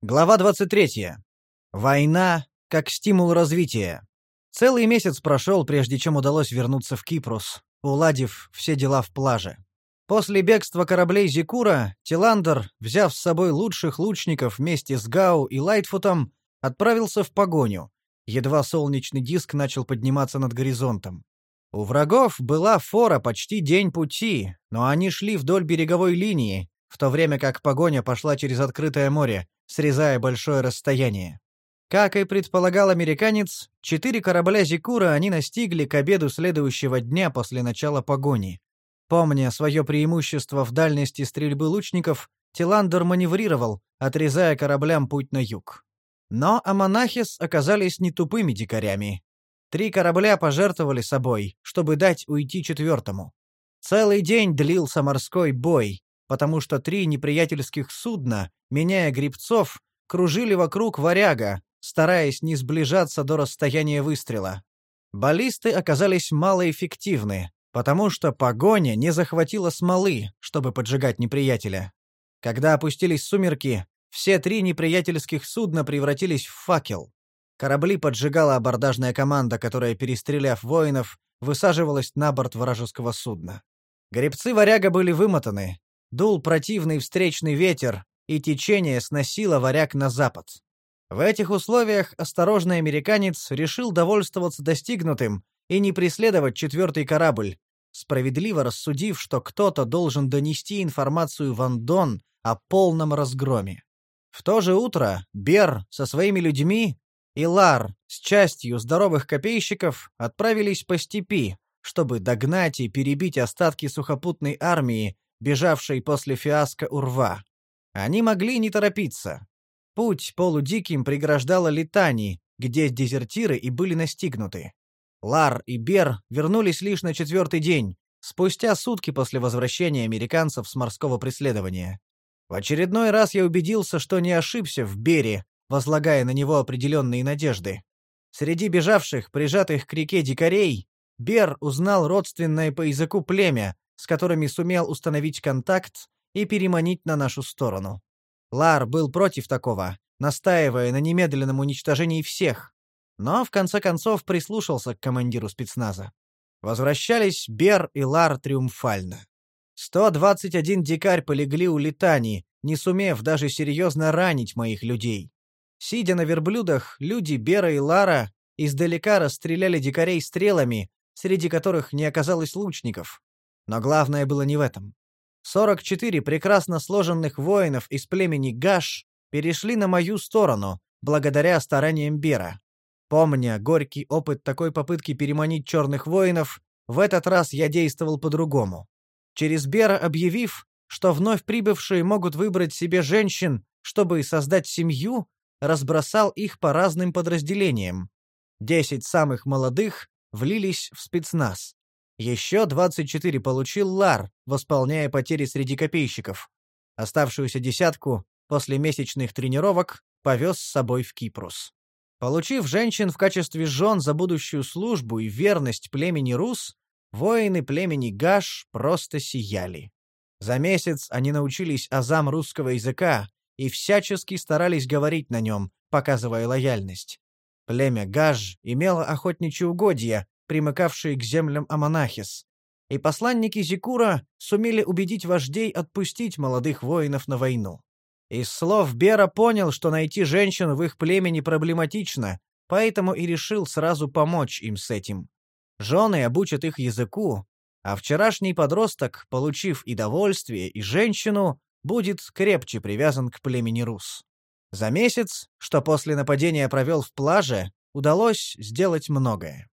Глава 23. Война как стимул развития. Целый месяц прошел, прежде чем удалось вернуться в Кипрус, уладив все дела в плаже. После бегства кораблей Зикура, Тиландер, взяв с собой лучших лучников вместе с Гау и Лайтфутом, отправился в погоню. Едва солнечный диск начал подниматься над горизонтом. У врагов была фора почти день пути, но они шли вдоль береговой линии, в то время как погоня пошла через открытое море, срезая большое расстояние. Как и предполагал американец, четыре корабля Зикура они настигли к обеду следующего дня после начала погони. Помня свое преимущество в дальности стрельбы лучников, Тиландер маневрировал, отрезая кораблям путь на юг. Но Аманахис оказались не тупыми дикарями. Три корабля пожертвовали собой, чтобы дать уйти четвертому. Целый день длился морской бой, потому что три неприятельских судна, меняя грибцов, кружили вокруг варяга, стараясь не сближаться до расстояния выстрела. Баллисты оказались малоэффективны, потому что погоня не захватила смолы, чтобы поджигать неприятеля. Когда опустились сумерки, все три неприятельских судна превратились в факел. Корабли поджигала абордажная команда, которая, перестреляв воинов, высаживалась на борт вражеского судна. Гребцы варяга были вымотаны, Дул противный встречный ветер, и течение сносило варяг на запад. В этих условиях осторожный американец решил довольствоваться достигнутым и не преследовать четвертый корабль, справедливо рассудив, что кто-то должен донести информацию в Андон о полном разгроме. В то же утро Бер со своими людьми и Лар с частью здоровых копейщиков отправились по степи, чтобы догнать и перебить остатки сухопутной армии, бежавшей после фиаско Урва. Они могли не торопиться. Путь полудиким преграждала Литани, где дезертиры и были настигнуты. Лар и Бер вернулись лишь на четвертый день, спустя сутки после возвращения американцев с морского преследования. В очередной раз я убедился, что не ошибся в Бере, возлагая на него определенные надежды. Среди бежавших, прижатых к реке дикарей, Бер узнал родственное по языку племя, с которыми сумел установить контакт и переманить на нашу сторону. Лар был против такого, настаивая на немедленном уничтожении всех, но в конце концов прислушался к командиру спецназа. Возвращались Бер и Лар триумфально. 121 дикарь полегли у Литани, не сумев даже серьезно ранить моих людей. Сидя на верблюдах, люди Бера и Лара издалека расстреляли дикарей стрелами, среди которых не оказалось лучников. Но главное было не в этом. 44 прекрасно сложенных воинов из племени Гаш перешли на мою сторону, благодаря стараниям Бера. Помня горький опыт такой попытки переманить черных воинов, в этот раз я действовал по-другому. Через Бера объявив, что вновь прибывшие могут выбрать себе женщин, чтобы создать семью, разбросал их по разным подразделениям. Десять самых молодых влились в спецназ. Еще 24 получил Лар, восполняя потери среди копейщиков. Оставшуюся десятку, после месячных тренировок, повез с собой в Кипрус. Получив женщин в качестве жен за будущую службу и верность племени Рус, воины племени Гаш просто сияли. За месяц они научились азам русского языка и всячески старались говорить на нем, показывая лояльность. Племя Гаж имело охотничьи угодья, примыкавшие к землям Аманахис, и посланники Зикура сумели убедить вождей отпустить молодых воинов на войну. Из слов Бера понял, что найти женщину в их племени проблематично, поэтому и решил сразу помочь им с этим. Жены обучат их языку, а вчерашний подросток, получив и довольствие, и женщину, будет крепче привязан к племени Рус. За месяц, что после нападения провел в плаже, удалось сделать многое.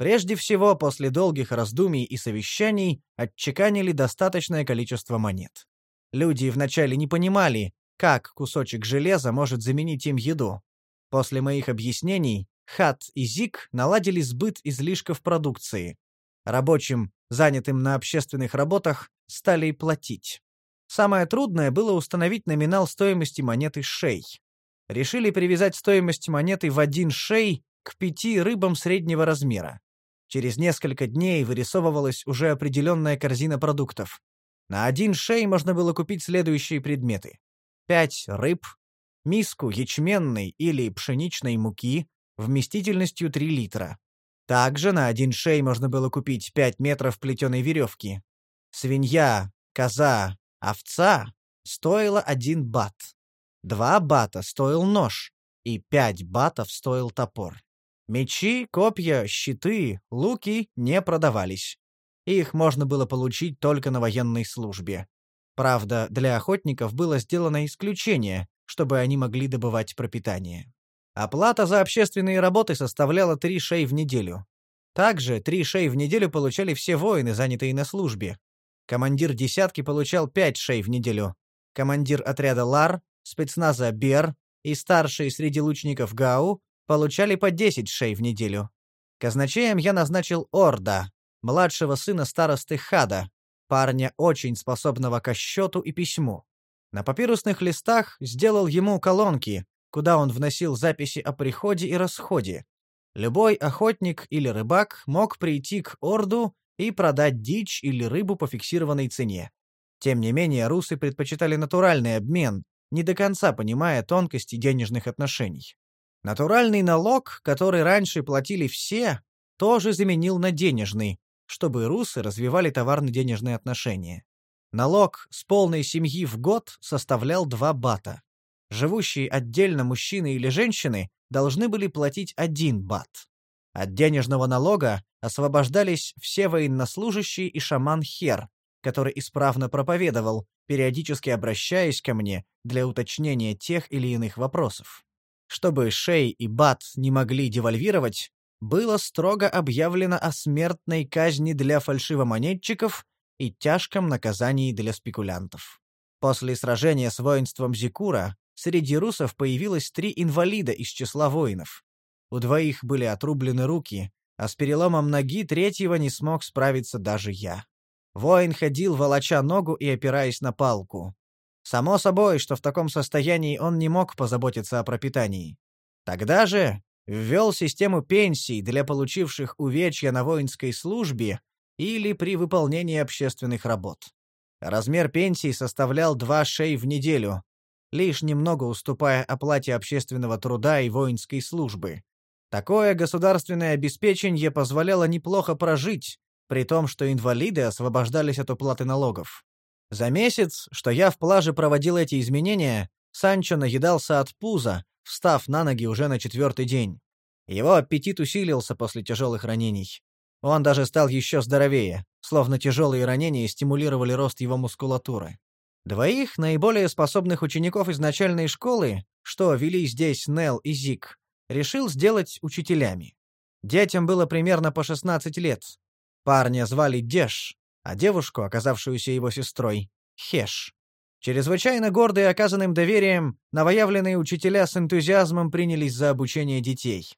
Прежде всего, после долгих раздумий и совещаний отчеканили достаточное количество монет. Люди вначале не понимали, как кусочек железа может заменить им еду. После моих объяснений Хат и Зик наладили сбыт излишков продукции. Рабочим, занятым на общественных работах, стали платить. Самое трудное было установить номинал стоимости монеты шей. Решили привязать стоимость монеты в один шей к пяти рыбам среднего размера. Через несколько дней вырисовывалась уже определенная корзина продуктов. На один шей можно было купить следующие предметы. Пять рыб, миску ячменной или пшеничной муки вместительностью 3 литра. Также на один шей можно было купить 5 метров плетеной веревки. Свинья, коза, овца стоила 1 бат. 2 бата стоил нож, и 5 батов стоил топор. Мечи, копья, щиты, луки не продавались. Их можно было получить только на военной службе. Правда, для охотников было сделано исключение, чтобы они могли добывать пропитание. Оплата за общественные работы составляла три шей в неделю. Также три шей в неделю получали все воины, занятые на службе. Командир десятки получал пять шей в неделю. Командир отряда Лар, спецназа Бер и старшие среди лучников Гау получали по 10 шей в неделю. Казначеем я назначил Орда, младшего сына старосты Хада, парня очень способного к счету и письму. На папирусных листах сделал ему колонки, куда он вносил записи о приходе и расходе. Любой охотник или рыбак мог прийти к Орду и продать дичь или рыбу по фиксированной цене. Тем не менее, русы предпочитали натуральный обмен, не до конца понимая тонкости денежных отношений. Натуральный налог, который раньше платили все, тоже заменил на денежный, чтобы русы развивали товарно-денежные отношения. Налог с полной семьи в год составлял 2 бата. Живущие отдельно мужчины или женщины должны были платить 1 бат. От денежного налога освобождались все военнослужащие и шаман Хер, который исправно проповедовал, периодически обращаясь ко мне для уточнения тех или иных вопросов. Чтобы Шей и Бат не могли девальвировать, было строго объявлено о смертной казни для фальшивомонетчиков и тяжком наказании для спекулянтов. После сражения с воинством Зикура среди русов появилось три инвалида из числа воинов. У двоих были отрублены руки, а с переломом ноги третьего не смог справиться даже я. Воин ходил, волоча ногу и опираясь на палку. Само собой, что в таком состоянии он не мог позаботиться о пропитании. Тогда же ввел систему пенсий для получивших увечья на воинской службе или при выполнении общественных работ. Размер пенсии составлял два шей в неделю, лишь немного уступая оплате общественного труда и воинской службы. Такое государственное обеспечение позволяло неплохо прожить, при том, что инвалиды освобождались от уплаты налогов. За месяц, что я в плаже проводил эти изменения, Санчо наедался от пуза, встав на ноги уже на четвертый день. Его аппетит усилился после тяжелых ранений. Он даже стал еще здоровее, словно тяжелые ранения стимулировали рост его мускулатуры. Двоих наиболее способных учеников из начальной школы, что вели здесь Нел и Зик, решил сделать учителями. Детям было примерно по 16 лет. Парня звали Деш, а девушку, оказавшуюся его сестрой, Хеш. Чрезвычайно гордые оказанным доверием, новоявленные учителя с энтузиазмом принялись за обучение детей.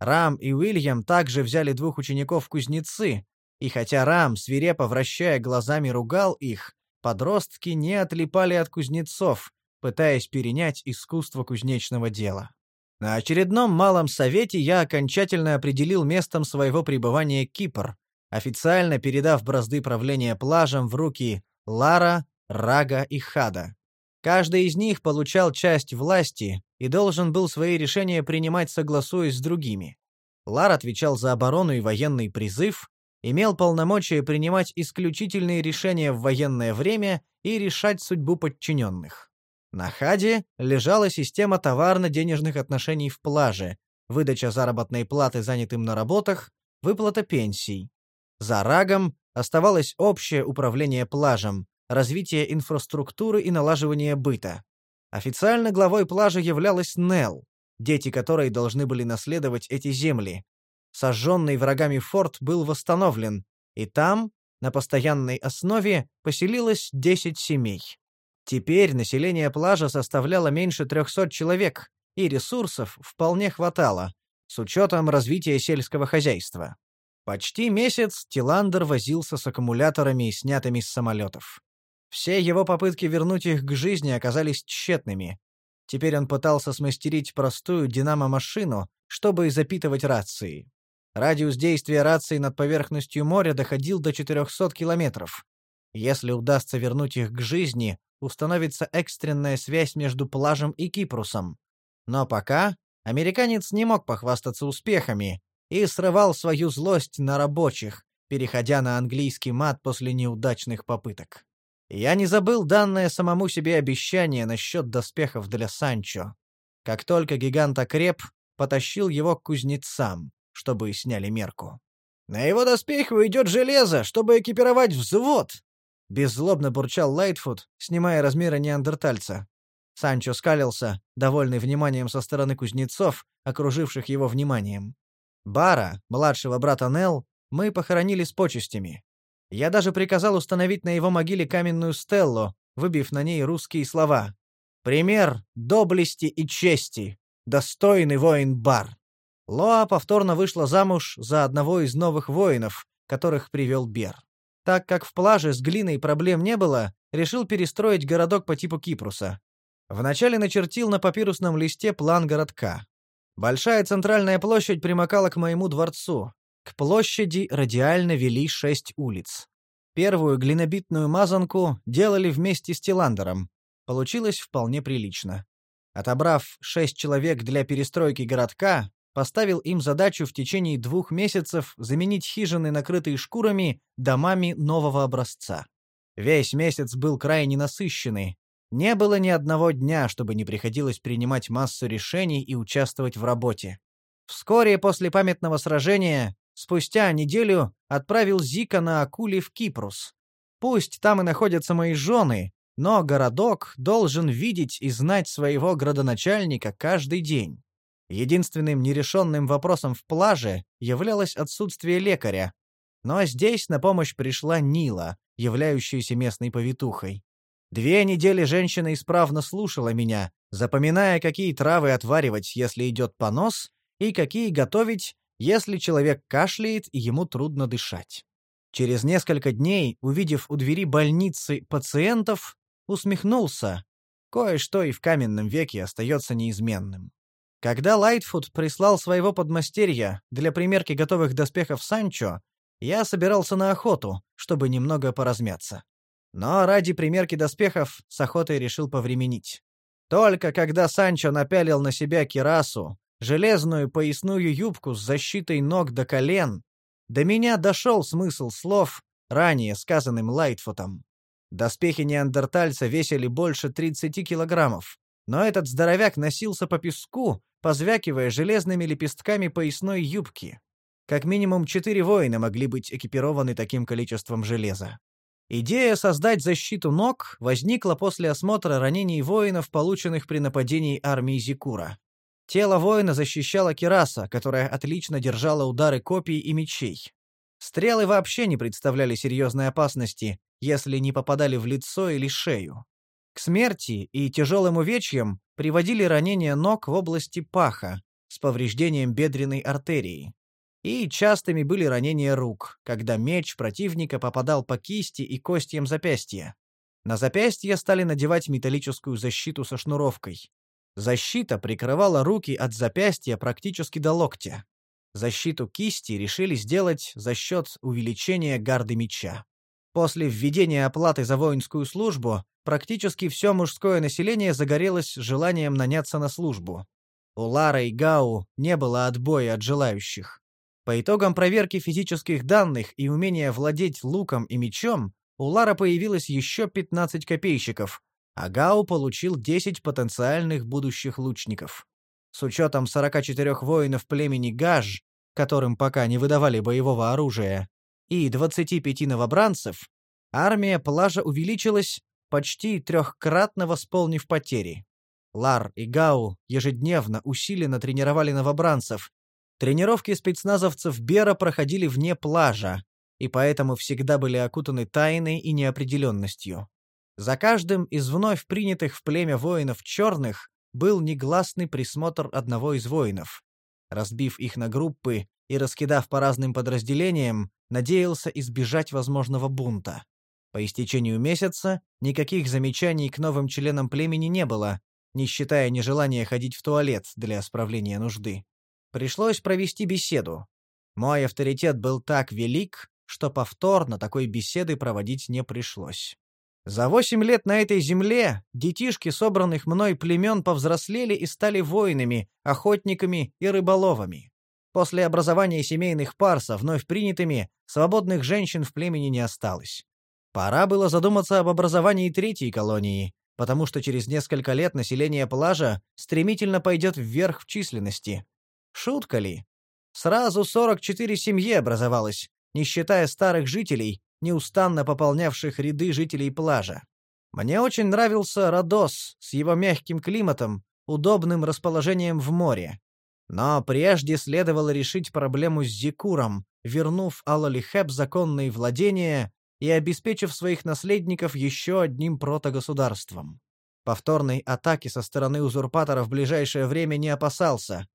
Рам и Уильям также взяли двух учеников-кузнецы, и хотя Рам, свирепо вращая глазами, ругал их, подростки не отлипали от кузнецов, пытаясь перенять искусство кузнечного дела. На очередном малом совете я окончательно определил местом своего пребывания Кипр, официально передав бразды правления плажем в руки Лара, Рага и Хада. Каждый из них получал часть власти и должен был свои решения принимать согласуясь с другими. Лар отвечал за оборону и военный призыв, имел полномочия принимать исключительные решения в военное время и решать судьбу подчиненных. На Хаде лежала система товарно-денежных отношений в плаже, выдача заработной платы занятым на работах, выплата пенсий. За Рагом оставалось общее управление плажем, развитие инфраструктуры и налаживание быта. Официально главой плажа являлась Нел, дети которой должны были наследовать эти земли. Сожженный врагами форт был восстановлен, и там, на постоянной основе, поселилось 10 семей. Теперь население плажа составляло меньше 300 человек, и ресурсов вполне хватало, с учетом развития сельского хозяйства. Почти месяц Тиландер возился с аккумуляторами, снятыми с самолетов. Все его попытки вернуть их к жизни оказались тщетными. Теперь он пытался смастерить простую динамо-машину, чтобы запитывать рации. Радиус действия рации над поверхностью моря доходил до 400 километров. Если удастся вернуть их к жизни, установится экстренная связь между Плажем и Кипрусом. Но пока американец не мог похвастаться успехами и срывал свою злость на рабочих, переходя на английский мат после неудачных попыток. Я не забыл данное самому себе обещание насчет доспехов для Санчо. Как только гигант окреп, потащил его к кузнецам, чтобы сняли мерку. «На его доспех уйдет железо, чтобы экипировать взвод!» Беззлобно бурчал Лайтфуд, снимая размеры неандертальца. Санчо скалился, довольный вниманием со стороны кузнецов, окруживших его вниманием. Бара, младшего брата Нел, мы похоронили с почестями. Я даже приказал установить на его могиле каменную стеллу, выбив на ней русские слова. «Пример доблести и чести. Достойный воин Бар». Лоа повторно вышла замуж за одного из новых воинов, которых привел Бер. Так как в плаже с глиной проблем не было, решил перестроить городок по типу Кипруса. Вначале начертил на папирусном листе план городка. Большая центральная площадь примыкала к моему дворцу. К площади радиально вели шесть улиц. Первую глинобитную мазанку делали вместе с Тиландером. Получилось вполне прилично. Отобрав шесть человек для перестройки городка, поставил им задачу в течение двух месяцев заменить хижины, накрытые шкурами, домами нового образца. Весь месяц был крайне насыщенный. Не было ни одного дня, чтобы не приходилось принимать массу решений и участвовать в работе. Вскоре после памятного сражения, спустя неделю, отправил Зика на Акуле в Кипрус. Пусть там и находятся мои жены, но городок должен видеть и знать своего градоначальника каждый день. Единственным нерешенным вопросом в плаже являлось отсутствие лекаря. Но здесь на помощь пришла Нила, являющаяся местной повитухой. Две недели женщина исправно слушала меня, запоминая, какие травы отваривать, если идет понос, и какие готовить, если человек кашляет и ему трудно дышать. Через несколько дней, увидев у двери больницы пациентов, усмехнулся. Кое-что и в каменном веке остается неизменным. Когда Лайтфуд прислал своего подмастерья для примерки готовых доспехов Санчо, я собирался на охоту, чтобы немного поразмяться. Но ради примерки доспехов с охотой решил повременить. Только когда Санчо напялил на себя кирасу, железную поясную юбку с защитой ног до колен, до меня дошел смысл слов, ранее сказанным Лайтфутом. Доспехи неандертальца весили больше 30 килограммов, но этот здоровяк носился по песку, позвякивая железными лепестками поясной юбки. Как минимум четыре воина могли быть экипированы таким количеством железа. Идея создать защиту ног возникла после осмотра ранений воинов, полученных при нападении армии Зикура. Тело воина защищала кираса, которая отлично держала удары копий и мечей. Стрелы вообще не представляли серьезной опасности, если не попадали в лицо или шею. К смерти и тяжелым увечьям приводили ранения ног в области паха с повреждением бедренной артерии. И частыми были ранения рук, когда меч противника попадал по кисти и костям запястья. На запястье стали надевать металлическую защиту со шнуровкой. Защита прикрывала руки от запястья практически до локтя. Защиту кисти решили сделать за счет увеличения гарды меча. После введения оплаты за воинскую службу практически все мужское население загорелось желанием наняться на службу. У Лары и Гау не было отбоя от желающих. По итогам проверки физических данных и умения владеть луком и мечом, у Лара появилось еще 15 копейщиков, а Гау получил 10 потенциальных будущих лучников. С учетом 44 воинов племени Гаж, которым пока не выдавали боевого оружия, и 25 новобранцев, армия Плажа увеличилась, почти трехкратно восполнив потери. Лар и Гау ежедневно усиленно тренировали новобранцев. Тренировки спецназовцев Бера проходили вне Плажа, и поэтому всегда были окутаны тайной и неопределенностью. За каждым из вновь принятых в племя воинов черных был негласный присмотр одного из воинов. Разбив их на группы и раскидав по разным подразделениям, надеялся избежать возможного бунта. По истечению месяца никаких замечаний к новым членам племени не было, не считая нежелания ходить в туалет для справления нужды. Пришлось провести беседу. Мой авторитет был так велик, что повторно такой беседы проводить не пришлось. За восемь лет на этой земле детишки собранных мной племен повзрослели и стали воинами, охотниками и рыболовами. После образования семейных пар со вновь принятыми, свободных женщин в племени не осталось. Пора было задуматься об образовании третьей колонии, потому что через несколько лет население плажа стремительно пойдет вверх в численности. Шутка ли? Сразу 44 семьи образовалось, не считая старых жителей, неустанно пополнявших ряды жителей плажа. Мне очень нравился Родос с его мягким климатом, удобным расположением в море. Но прежде следовало решить проблему с Зикуром, вернув Алалихеп законные владения и обеспечив своих наследников еще одним протогосударством. Повторной атаки со стороны узурпатора в ближайшее время не опасался.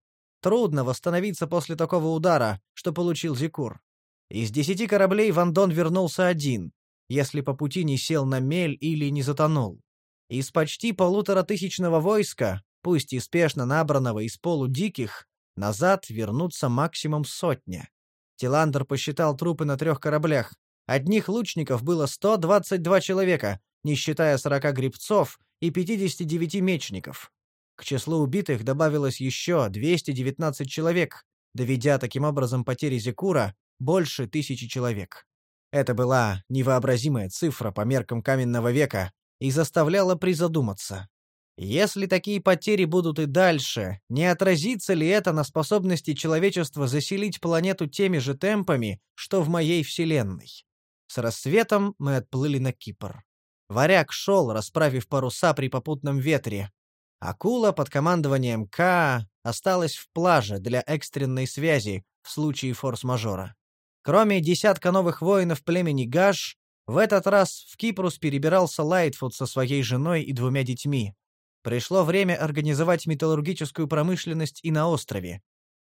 Трудно восстановиться после такого удара, что получил Зикур. Из десяти кораблей Вандон вернулся один, если по пути не сел на мель или не затонул. Из почти полуторатысячного войска, пусть и спешно набранного из полудиких, назад вернутся максимум сотня. Тиландер посчитал трупы на трех кораблях. Одних лучников было 122 человека, не считая 40 грибцов и 59 мечников. К числу убитых добавилось еще 219 человек, доведя таким образом потери Зекура больше тысячи человек. Это была невообразимая цифра по меркам каменного века и заставляла призадуматься. Если такие потери будут и дальше, не отразится ли это на способности человечества заселить планету теми же темпами, что в моей Вселенной? С рассветом мы отплыли на Кипр. Варяг шел, расправив паруса при попутном ветре. Акула под командованием К осталась в плаже для экстренной связи в случае форс-мажора. Кроме десятка новых воинов племени Гаш, в этот раз в Кипрус перебирался Лайтфуд со своей женой и двумя детьми. Пришло время организовать металлургическую промышленность и на острове.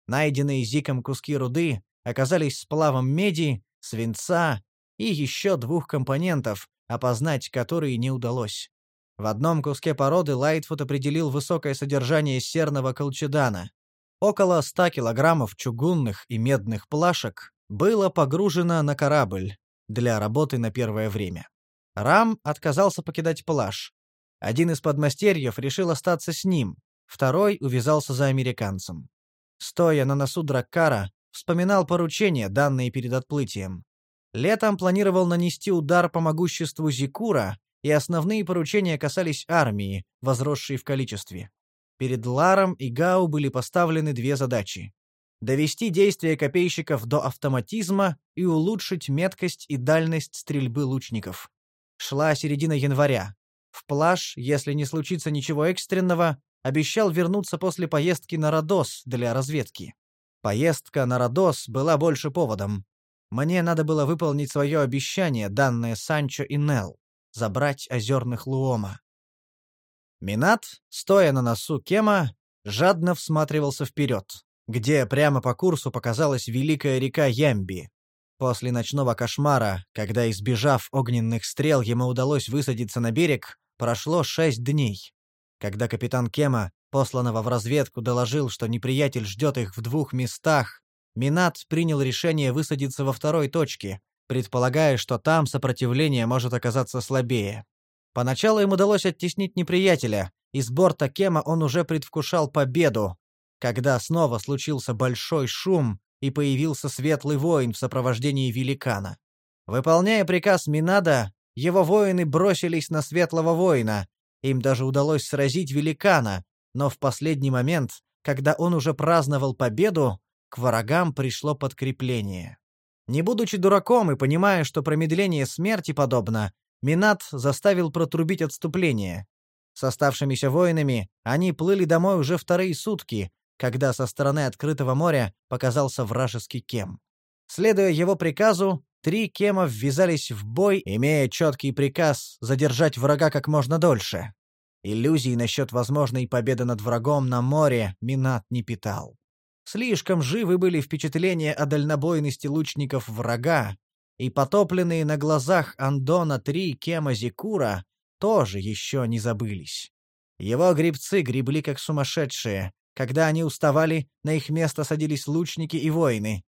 Найденные Зиком куски руды оказались сплавом меди, свинца и еще двух компонентов, опознать которые не удалось. В одном куске породы Лайтфуд определил высокое содержание серного колчедана. Около 100 килограммов чугунных и медных плашек было погружено на корабль для работы на первое время. Рам отказался покидать плаж. Один из подмастерьев решил остаться с ним, второй увязался за американцем. Стоя на носу Драккара, вспоминал поручения, данные перед отплытием. Летом планировал нанести удар по могуществу Зикура, и основные поручения касались армии, возросшей в количестве. Перед Ларом и Гау были поставлены две задачи довести действия копейщиков до автоматизма и улучшить меткость и дальность стрельбы лучников. Шла середина января. В плаж, если не случится ничего экстренного, обещал вернуться после поездки на Родос для разведки. Поездка на Родос была больше поводом. Мне надо было выполнить свое обещание, данное Санчо и Нел, забрать озерных Луома. Минат, стоя на носу Кема, жадно всматривался вперед где прямо по курсу показалась великая река Ямби. После ночного кошмара, когда, избежав огненных стрел, ему удалось высадиться на берег, прошло шесть дней. Когда капитан Кема, посланного в разведку, доложил, что неприятель ждет их в двух местах, Минат принял решение высадиться во второй точке, предполагая, что там сопротивление может оказаться слабее. Поначалу им удалось оттеснить неприятеля, и с борта Кема он уже предвкушал победу, когда снова случился большой шум и появился светлый воин в сопровождении великана. Выполняя приказ Минада, его воины бросились на светлого воина. Им даже удалось сразить великана, но в последний момент, когда он уже праздновал победу, к врагам пришло подкрепление. Не будучи дураком и понимая, что промедление смерти подобно, Минат заставил протрубить отступление. С оставшимися воинами они плыли домой уже вторые сутки, когда со стороны открытого моря показался вражеский кем. Следуя его приказу, три кема ввязались в бой, имея четкий приказ задержать врага как можно дольше. Иллюзий насчет возможной победы над врагом на море Минат не питал. Слишком живы были впечатления о дальнобойности лучников врага, и потопленные на глазах Андона три кема Зикура тоже еще не забылись. Его грибцы гребли как сумасшедшие, когда они уставали, на их место садились лучники и воины.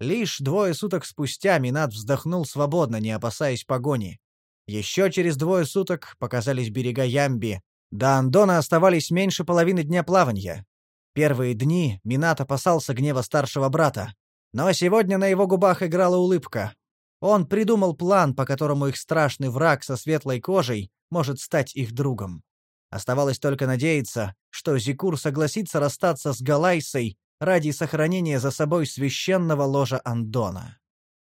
Лишь двое суток спустя Минат вздохнул свободно, не опасаясь погони. Еще через двое суток показались берега Ямби. До Андона оставались меньше половины дня плавания. Первые дни Минат опасался гнева старшего брата. Но сегодня на его губах играла улыбка. Он придумал план, по которому их страшный враг со светлой кожей может стать их другом. Оставалось только надеяться, что Зикур согласится расстаться с Галайсой ради сохранения за собой священного ложа Андона.